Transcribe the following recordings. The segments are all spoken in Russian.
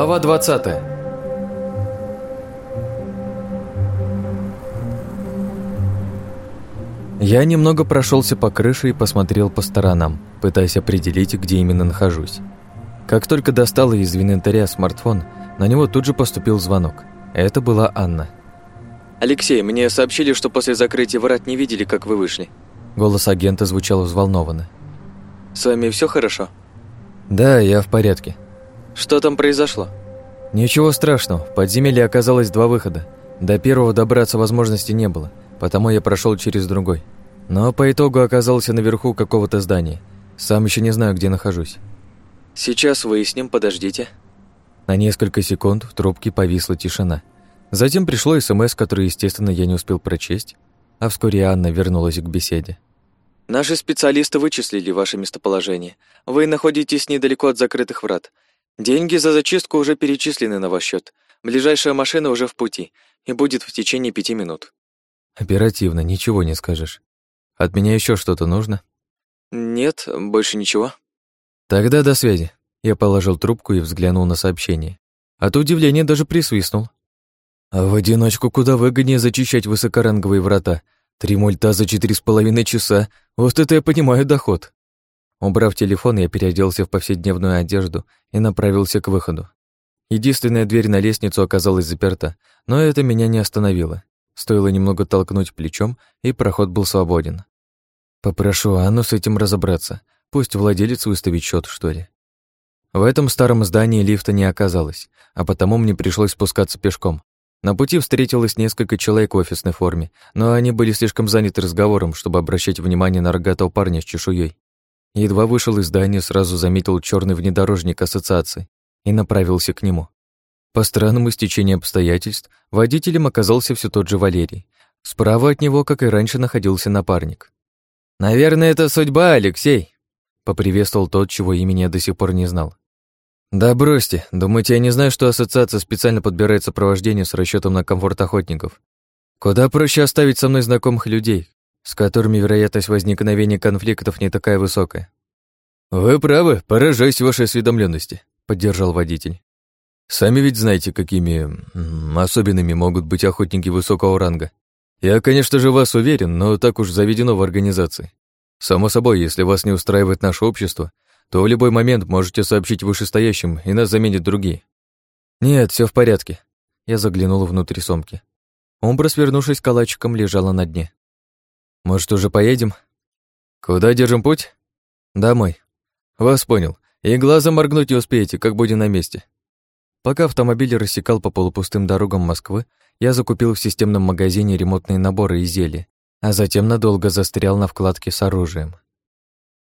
Глава 20 Я немного прошелся по крыше и посмотрел по сторонам, пытаясь определить, где именно нахожусь. Как только достал из инвентаря смартфон, на него тут же поступил звонок. Это была Анна. «Алексей, мне сообщили, что после закрытия врат не видели, как вы вышли». Голос агента звучал взволнованно. «С вами все хорошо?» «Да, я в порядке». «Что там произошло?» «Ничего страшного. В подземелье оказалось два выхода. До первого добраться возможности не было, потому я прошел через другой. Но по итогу оказался наверху какого-то здания. Сам еще не знаю, где нахожусь». «Сейчас выясним, подождите». На несколько секунд в трубке повисла тишина. Затем пришло СМС, который, естественно, я не успел прочесть, а вскоре Анна вернулась к беседе. Наши специалисты вычислили ваше местоположение. Вы находитесь недалеко от закрытых врат. Деньги за зачистку уже перечислены на ваш счет. Ближайшая машина уже в пути и будет в течение пяти минут. Оперативно, ничего не скажешь. От меня еще что-то нужно? Нет, больше ничего. Тогда до связи. Я положил трубку и взглянул на сообщение. От удивления даже присвистнул. А в одиночку куда выгоднее зачищать высокоранговые врата. Три мульта за четыре с половиной часа. Вот это я понимаю доход. Убрав телефон, я переоделся в повседневную одежду и направился к выходу. Единственная дверь на лестницу оказалась заперта, но это меня не остановило. Стоило немного толкнуть плечом, и проход был свободен. Попрошу Анну с этим разобраться. Пусть владелец выставит счет, что ли. В этом старом здании лифта не оказалось, а потому мне пришлось спускаться пешком. На пути встретилось несколько человек в офисной форме, но они были слишком заняты разговором, чтобы обращать внимание на рогатого парня с чешуей. Едва вышел из здания, сразу заметил черный внедорожник ассоциации и направился к нему. По странному стечению обстоятельств, водителем оказался все тот же Валерий. Справа от него, как и раньше, находился напарник. «Наверное, это судьба, Алексей», — поприветствовал тот, чего имени я до сих пор не знал. «Да бросьте. Думаете, я не знаю, что ассоциация специально подбирает сопровождение с расчетом на комфорт охотников? Куда проще оставить со мной знакомых людей, с которыми вероятность возникновения конфликтов не такая высокая». «Вы правы, поражаюсь вашей осведомленности, поддержал водитель. «Сами ведь знаете, какими особенными могут быть охотники высокого ранга. Я, конечно же, вас уверен, но так уж заведено в организации. Само собой, если вас не устраивает наше общество, то в любой момент можете сообщить вышестоящим, и нас заменят другие. Нет, все в порядке. Я заглянул внутрь сумки. Умбра, свернувшись калачиком, лежала на дне. Может, уже поедем? Куда держим путь? Домой. Вас понял. И глазом моргнуть не успеете, как будем на месте. Пока автомобиль рассекал по полупустым дорогам Москвы, я закупил в системном магазине ремонтные наборы и зелья, а затем надолго застрял на вкладке с оружием.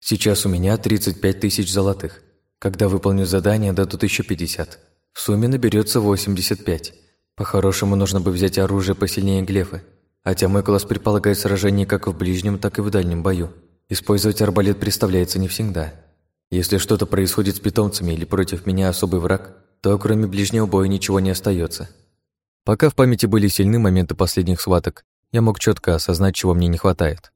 Сейчас у меня 35 тысяч золотых. Когда выполню задание, дадут еще 50. В сумме наберется 85. По-хорошему, нужно бы взять оружие посильнее глефы. Хотя мой класс предполагает сражение как в ближнем, так и в дальнем бою. Использовать арбалет представляется не всегда. Если что-то происходит с питомцами или против меня особый враг, то кроме ближнего боя ничего не остается. Пока в памяти были сильны моменты последних схваток, я мог четко осознать, чего мне не хватает.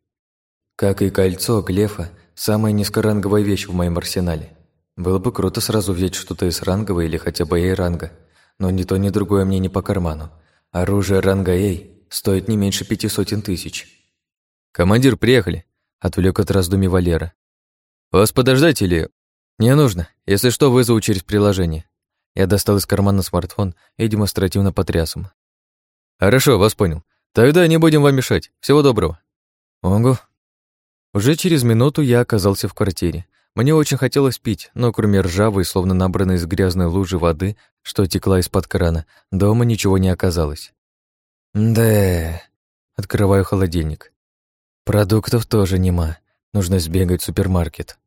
Как и кольцо, глефа — Самая низкоранговая вещь в моем арсенале. Было бы круто сразу взять что-то из рангового или хотя бы A-ранга, но ни то, ни другое мне не по карману. Оружие ранга A стоит не меньше пяти сотен тысяч. «Командир, приехали!» — отвлек от раздумий Валера. «Вас подождать или...» «Не нужно. Если что, вызову через приложение». Я достал из кармана смартфон и демонстративно потряс им. «Хорошо, вас понял. Тогда не будем вам мешать. Всего доброго». «Ого, уже через минуту я оказался в квартире. Мне очень хотелось пить, но кроме ржавой, словно набранной из грязной лужи воды, что текла из-под крана, дома ничего не оказалось. Да. Открываю холодильник. Продуктов тоже нема. Нужно сбегать в супермаркет.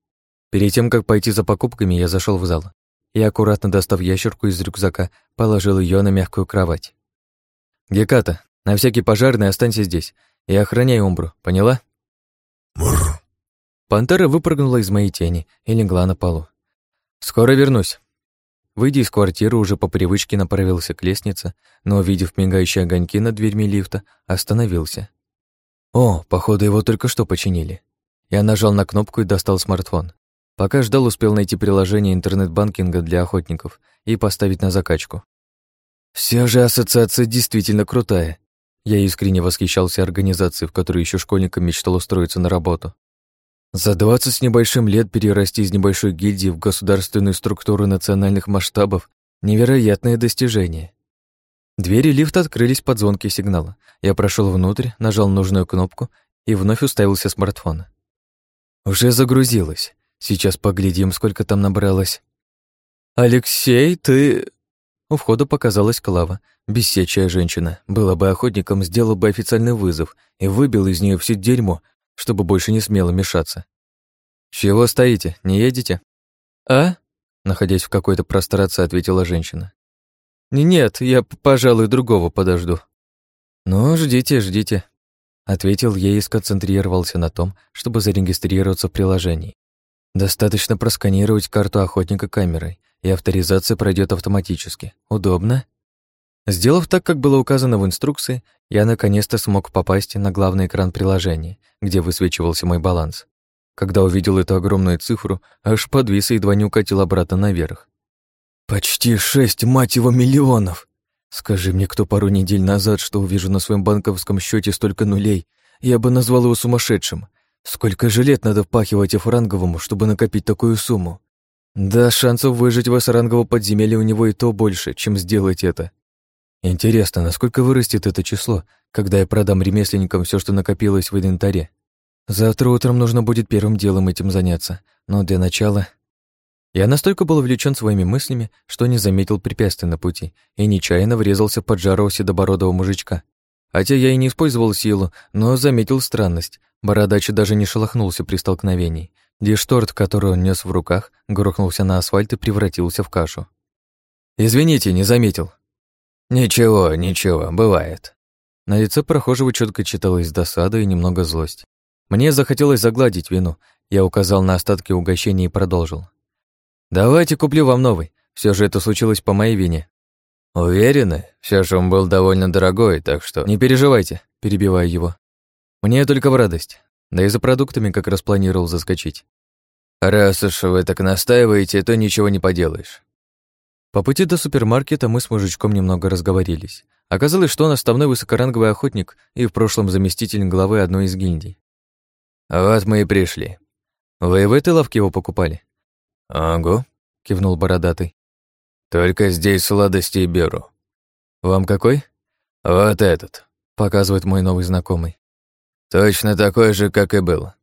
Перед тем, как пойти за покупками, я зашел в зал и, аккуратно достав ящерку из рюкзака, положил ее на мягкую кровать. «Геката, на всякий пожарный останься здесь и охраняй Умбру, поняла?» Мур. Пантера выпрыгнула из моей тени и легла на полу. «Скоро вернусь». Выйдя из квартиры, уже по привычке направился к лестнице, но, увидев мигающие огоньки над дверьми лифта, остановился. О, походу, его только что починили. Я нажал на кнопку и достал смартфон. Пока ждал, успел найти приложение интернет-банкинга для охотников и поставить на закачку. Все же ассоциация действительно крутая. Я искренне восхищался организацией, в которой еще школьником мечтал устроиться на работу. За двадцать с небольшим лет перерасти из небольшой гильдии в государственную структуру национальных масштабов — невероятное достижение. Двери лифта открылись под звонкий сигнал. Я прошел внутрь, нажал нужную кнопку и вновь уставился смартфон. Уже загрузилось. Сейчас поглядим, сколько там набралось. «Алексей, ты...» У входа показалась Клава, бесячая женщина. Была бы охотником, сделал бы официальный вызов и выбил из нее все дерьмо, чтобы больше не смело мешаться. «Чего стоите? Не едете?» «А?» Находясь в какой-то прострации, ответила женщина. «Нет, я, пожалуй, другого подожду». «Ну, ждите, ждите», — ответил ей и сконцентрировался на том, чтобы зарегистрироваться в приложении. Достаточно просканировать карту охотника камерой, и авторизация пройдет автоматически. Удобно? Сделав так, как было указано в инструкции, я наконец-то смог попасть на главный экран приложения, где высвечивался мой баланс. Когда увидел эту огромную цифру, аж подвис и едва не укатил обратно наверх. «Почти шесть, мать его, миллионов!» Скажи мне кто пару недель назад, что увижу на своем банковском счете столько нулей, я бы назвал его сумасшедшим. Сколько же лет надо впахивать F-ранговому, чтобы накопить такую сумму? Да, шансов выжить в S-ранговом подземелье у него и то больше, чем сделать это. Интересно, насколько вырастет это число, когда я продам ремесленникам все, что накопилось в инвентаре? Завтра утром нужно будет первым делом этим заняться, но для начала... Я настолько был увлечен своими мыслями, что не заметил препятствий на пути и нечаянно врезался под жару седобородого мужичка. Хотя я и не использовал силу, но заметил странность. Бородач даже не шелохнулся при столкновении. Лишь торт, который он нес в руках, грохнулся на асфальт и превратился в кашу. «Извините, не заметил». «Ничего, ничего, бывает». На лице прохожего четко читалась досада и немного злость. Мне захотелось загладить вину. Я указал на остатки угощения и продолжил. «Давайте куплю вам новый. Все же это случилось по моей вине». «Уверены? Все же он был довольно дорогой, так что...» «Не переживайте», — перебивая его. Мне только в радость. Да и за продуктами как раз планировал заскочить. Раз уж вы так настаиваете, то ничего не поделаешь. По пути до супермаркета мы с мужичком немного разговорились. Оказалось, что он основной высокоранговый охотник и в прошлом заместитель главы одной из гильдий. «Вот мы и пришли. Вы в этой лавке его покупали?» «Ага», — кивнул бородатый. «Только здесь сладости беру». «Вам какой?» «Вот этот», — показывает мой новый знакомый. Точно такой же, как и был.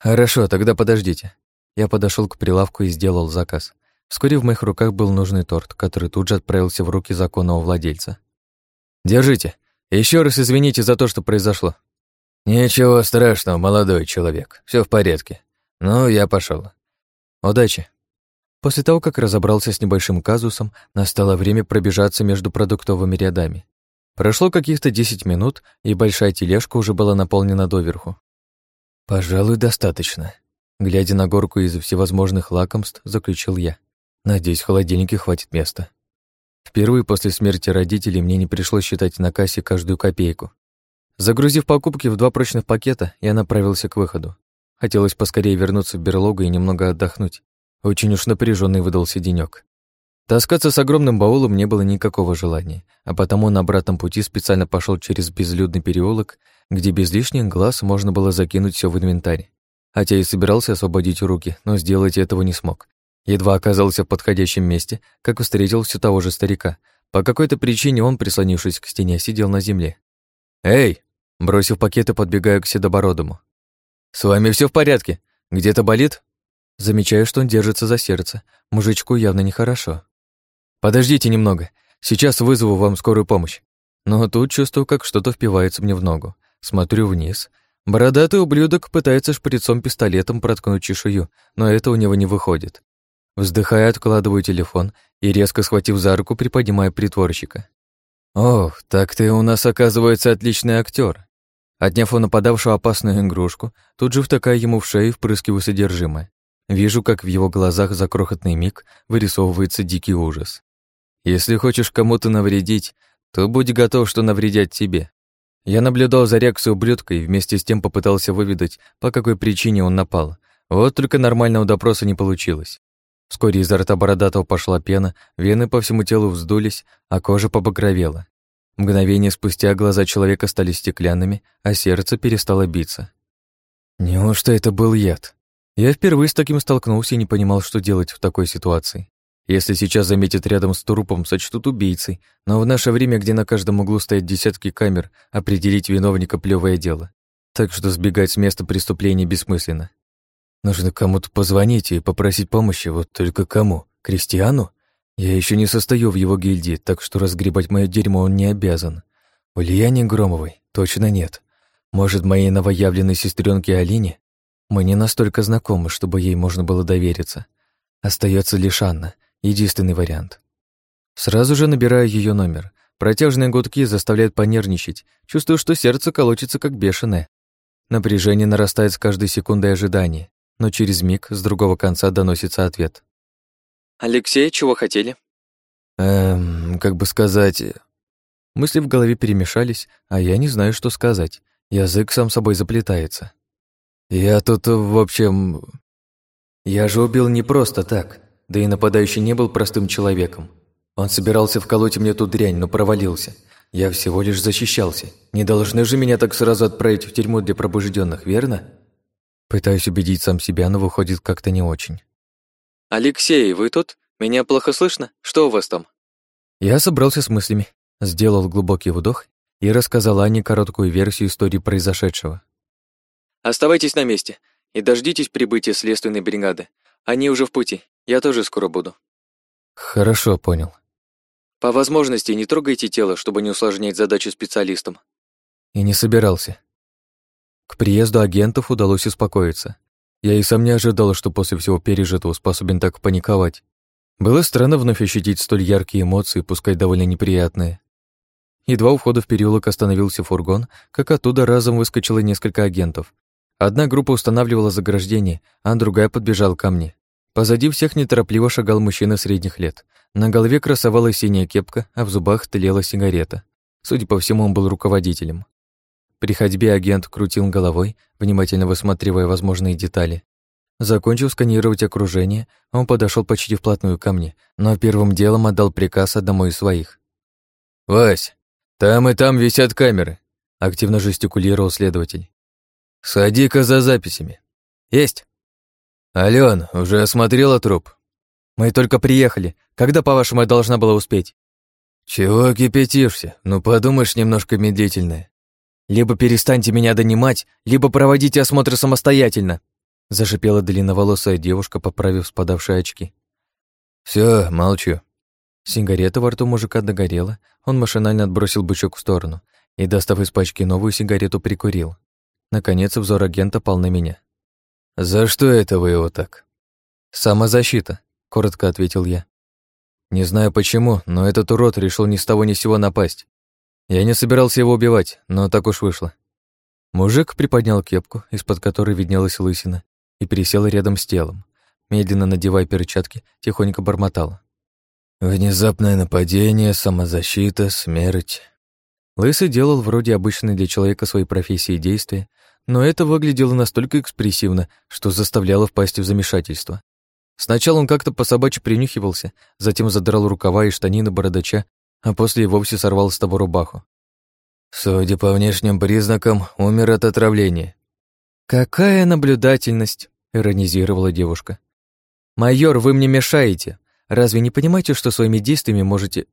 Хорошо, тогда подождите. Я подошел к прилавку и сделал заказ. Вскоре в моих руках был нужный торт, который тут же отправился в руки законного владельца. Держите. Еще раз извините за то, что произошло. Ничего страшного, молодой человек. Все в порядке. Ну, я пошел. Удачи. После того, как разобрался с небольшим казусом, настало время пробежаться между продуктовыми рядами. Прошло каких-то десять минут, и большая тележка уже была наполнена доверху. «Пожалуй, достаточно», — глядя на горку из всевозможных лакомств, заключил я. «Надеюсь, в холодильнике хватит места». Впервые после смерти родителей мне не пришлось считать на кассе каждую копейку. Загрузив покупки в два прочных пакета, я направился к выходу. Хотелось поскорее вернуться в берлогу и немного отдохнуть. Очень уж напряженный выдался денёк. Таскаться с огромным баулом не было никакого желания, а потому на обратном пути специально пошел через безлюдный переулок, где без лишних глаз можно было закинуть все в инвентарь. Хотя и собирался освободить руки, но сделать этого не смог. Едва оказался в подходящем месте, как встретил все того же старика. По какой-то причине он, прислонившись к стене, сидел на земле. «Эй!» Бросив пакеты, подбегаю к Седобородому. «С вами все в порядке? Где-то болит?» Замечаю, что он держится за сердце. Мужичку явно нехорошо. «Подождите немного. Сейчас вызову вам скорую помощь». Но тут чувствую, как что-то впивается мне в ногу. Смотрю вниз. Бородатый ублюдок пытается шприцом-пистолетом проткнуть чешую, но это у него не выходит. Вздыхая, откладываю телефон и, резко схватив за руку, приподнимаю притворщика. «Ох, так ты у нас, оказывается, отличный актер. Отняв у нападавшего опасную игрушку, тут же втыкая ему в шею впрыскиваю содержимое. Вижу, как в его глазах за крохотный миг вырисовывается дикий ужас. Если хочешь кому-то навредить, то будь готов, что навредят тебе. Я наблюдал за реакцией ублюдка и вместе с тем попытался выведать, по какой причине он напал. Вот только нормального допроса не получилось. Вскоре изо рта Бородатого пошла пена, вены по всему телу вздулись, а кожа побагровела. Мгновение спустя глаза человека стали стеклянными, а сердце перестало биться. Неужто это был яд? Я впервые с таким столкнулся и не понимал, что делать в такой ситуации. Если сейчас заметят рядом с трупом, сочтут убийцей, но в наше время, где на каждом углу стоят десятки камер, определить виновника плевое дело. Так что сбегать с места преступления бессмысленно. Нужно кому-то позвонить и попросить помощи, вот только кому? Кристиану? Я еще не состою в его гильдии, так что разгребать мое дерьмо он не обязан. Ульяне Громовой? Точно нет. Может, моей новоявленной сестренке Алине? Мы не настолько знакомы, чтобы ей можно было довериться. Остается лишь Анна, единственный вариант. Сразу же набираю ее номер. Протяжные гудки заставляют понервничать. Чувствую, что сердце колотится как бешеное. Напряжение нарастает с каждой секундой ожидания но через миг с другого конца доносится ответ. «Алексей, чего хотели?» Эм, как бы сказать... Мысли в голове перемешались, а я не знаю, что сказать. Язык сам собой заплетается. Я тут, в общем... Я же убил не просто так, да и нападающий не был простым человеком. Он собирался вколоть мне ту дрянь, но провалился. Я всего лишь защищался. Не должны же меня так сразу отправить в тюрьму для пробужденных, верно? Пытаюсь убедить сам себя, но выходит как-то не очень. «Алексей, вы тут? Меня плохо слышно? Что у вас там?» Я собрался с мыслями, сделал глубокий вдох и рассказал Ане короткую версию истории произошедшего. «Оставайтесь на месте и дождитесь прибытия следственной бригады. Они уже в пути. Я тоже скоро буду». «Хорошо, понял». «По возможности не трогайте тело, чтобы не усложнять задачу специалистам». И не собирался. К приезду агентов удалось успокоиться. Я и сам не ожидал, что после всего пережитого способен так паниковать. Было странно вновь ощутить столь яркие эмоции, пускай довольно неприятные. Едва у входа в переулок остановился фургон, как оттуда разом выскочило несколько агентов. Одна группа устанавливала заграждение, а другая подбежала ко мне. Позади всех неторопливо шагал мужчина средних лет. На голове красовалась синяя кепка, а в зубах тлела сигарета. Судя по всему, он был руководителем. При ходьбе агент крутил головой, внимательно высматривая возможные детали. Закончив сканировать окружение, он подошел почти вплотную ко мне, но первым делом отдал приказ одному из своих. «Вась, там и там висят камеры», — активно жестикулировал следователь. «Сади-ка за записями». «Есть». «Алён, уже осмотрела труп?» «Мы только приехали. Когда, по-вашему, я должна была успеть?» «Чего кипятишься? Ну, подумаешь, немножко медлительное. Либо перестаньте меня донимать, либо проводите осмотр самостоятельно», зашипела длинноволосая девушка, поправив спадавшие очки. Все, молчу». Сигарета во рту мужика догорела, он машинально отбросил бычок в сторону и, достав из пачки новую сигарету, прикурил. Наконец взор агента пал на меня. «За что это вы его так?» «Самозащита», — коротко ответил я. «Не знаю почему, но этот урод решил ни с того ни с сего напасть. Я не собирался его убивать, но так уж вышло. Мужик приподнял кепку, из-под которой виднелась лысина, и пересел рядом с телом. Медленно надевая перчатки, тихонько бормотал. «Внезапное нападение, самозащита, смерть». Лысый делал вроде обычной для человека своей профессии действия, но это выглядело настолько экспрессивно, что заставляло впасть в замешательство. Сначала он как-то по собачьи принюхивался, затем задрал рукава и штанины бородача а после и вовсе сорвал с того рубаху. Судя по внешним признакам, умер от отравления. «Какая наблюдательность!» — иронизировала девушка. «Майор, вы мне мешаете. Разве не понимаете, что своими действиями можете...»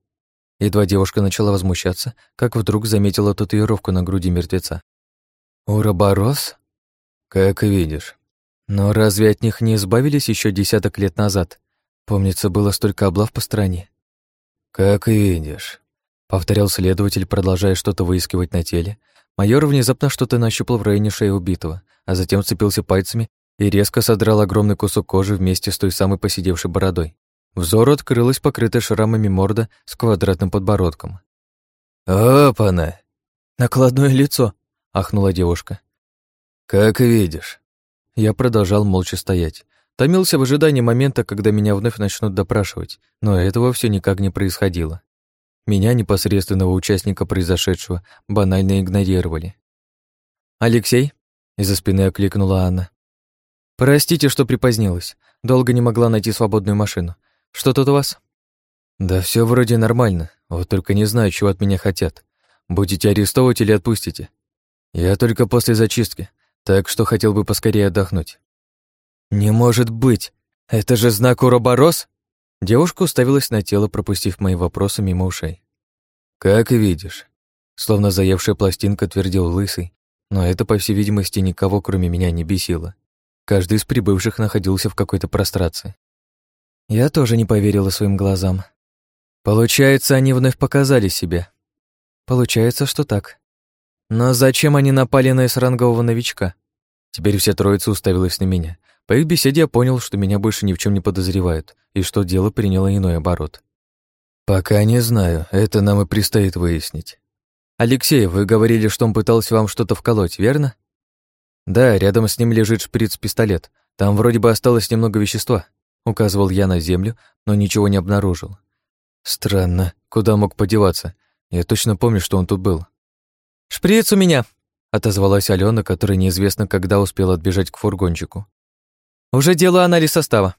Едва девушка начала возмущаться, как вдруг заметила татуировку на груди мертвеца. «Уроборос?» «Как видишь. Но разве от них не избавились еще десяток лет назад? Помнится, было столько облав по стране. «Как видишь», — повторял следователь, продолжая что-то выискивать на теле. Майор внезапно что-то нащупал в районе шеи убитого, а затем цепился пальцами и резко содрал огромный кусок кожи вместе с той самой посидевшей бородой. Взору открылась покрытая шрамами морда с квадратным подбородком. «Опа-на!» «Накладное лицо!» — ахнула девушка. «Как видишь». Я продолжал молча стоять. Томился в ожидании момента, когда меня вновь начнут допрашивать, но этого все никак не происходило. Меня, непосредственного участника произошедшего, банально игнорировали. «Алексей?» — из-за спины окликнула Анна. «Простите, что припозднилась. Долго не могла найти свободную машину. Что тут у вас?» «Да все вроде нормально, вот только не знаю, чего от меня хотят. Будете арестовывать или отпустите? Я только после зачистки, так что хотел бы поскорее отдохнуть». «Не может быть! Это же знак Уроборос?» Девушка уставилась на тело, пропустив мои вопросы мимо ушей. «Как видишь». Словно заевшая пластинка твердил лысый, но это, по всей видимости, никого, кроме меня, не бесило. Каждый из прибывших находился в какой-то прострации. Я тоже не поверила своим глазам. Получается, они вновь показали себе. Получается, что так. Но зачем они напали на эсрангового новичка? Теперь вся троица уставилась на меня. По их беседе я понял, что меня больше ни в чем не подозревают, и что дело приняло иной оборот. «Пока не знаю, это нам и предстоит выяснить». «Алексей, вы говорили, что он пытался вам что-то вколоть, верно?» «Да, рядом с ним лежит шприц-пистолет. Там вроде бы осталось немного вещества», — указывал я на землю, но ничего не обнаружил. «Странно, куда мог подеваться? Я точно помню, что он тут был». «Шприц у меня!» — отозвалась Алена, которая неизвестно когда успела отбежать к фургончику. «Уже делаю анализ состава».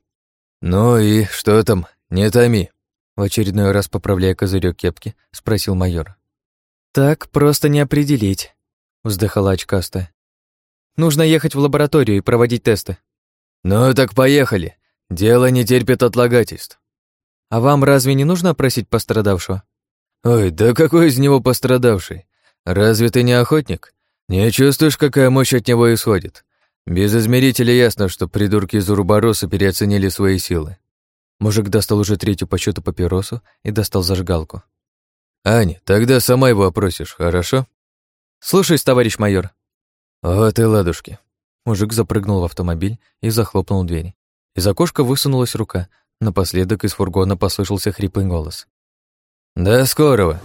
«Ну и что там? Не томи!» В очередной раз, поправляя козырек кепки, спросил майор. «Так просто не определить», — вздыхала очкастая. Нужно ехать в лабораторию и проводить тесты. Ну так поехали. Дело не терпит отлагательств. А вам разве не нужно опросить пострадавшего? Ой, да какой из него пострадавший? Разве ты не охотник? Не чувствуешь, какая мощь от него исходит? Без измерителя ясно, что придурки из Урубороса переоценили свои силы. Мужик достал уже третью по счету папиросу и достал зажигалку. «Аня, тогда сама его опросишь, хорошо?» «Слушаюсь, товарищ майор», «Вот и ладушки». Мужик запрыгнул в автомобиль и захлопнул дверь. Из окошка высунулась рука. Напоследок из фургона послышался хриплый голос. «До скорого!»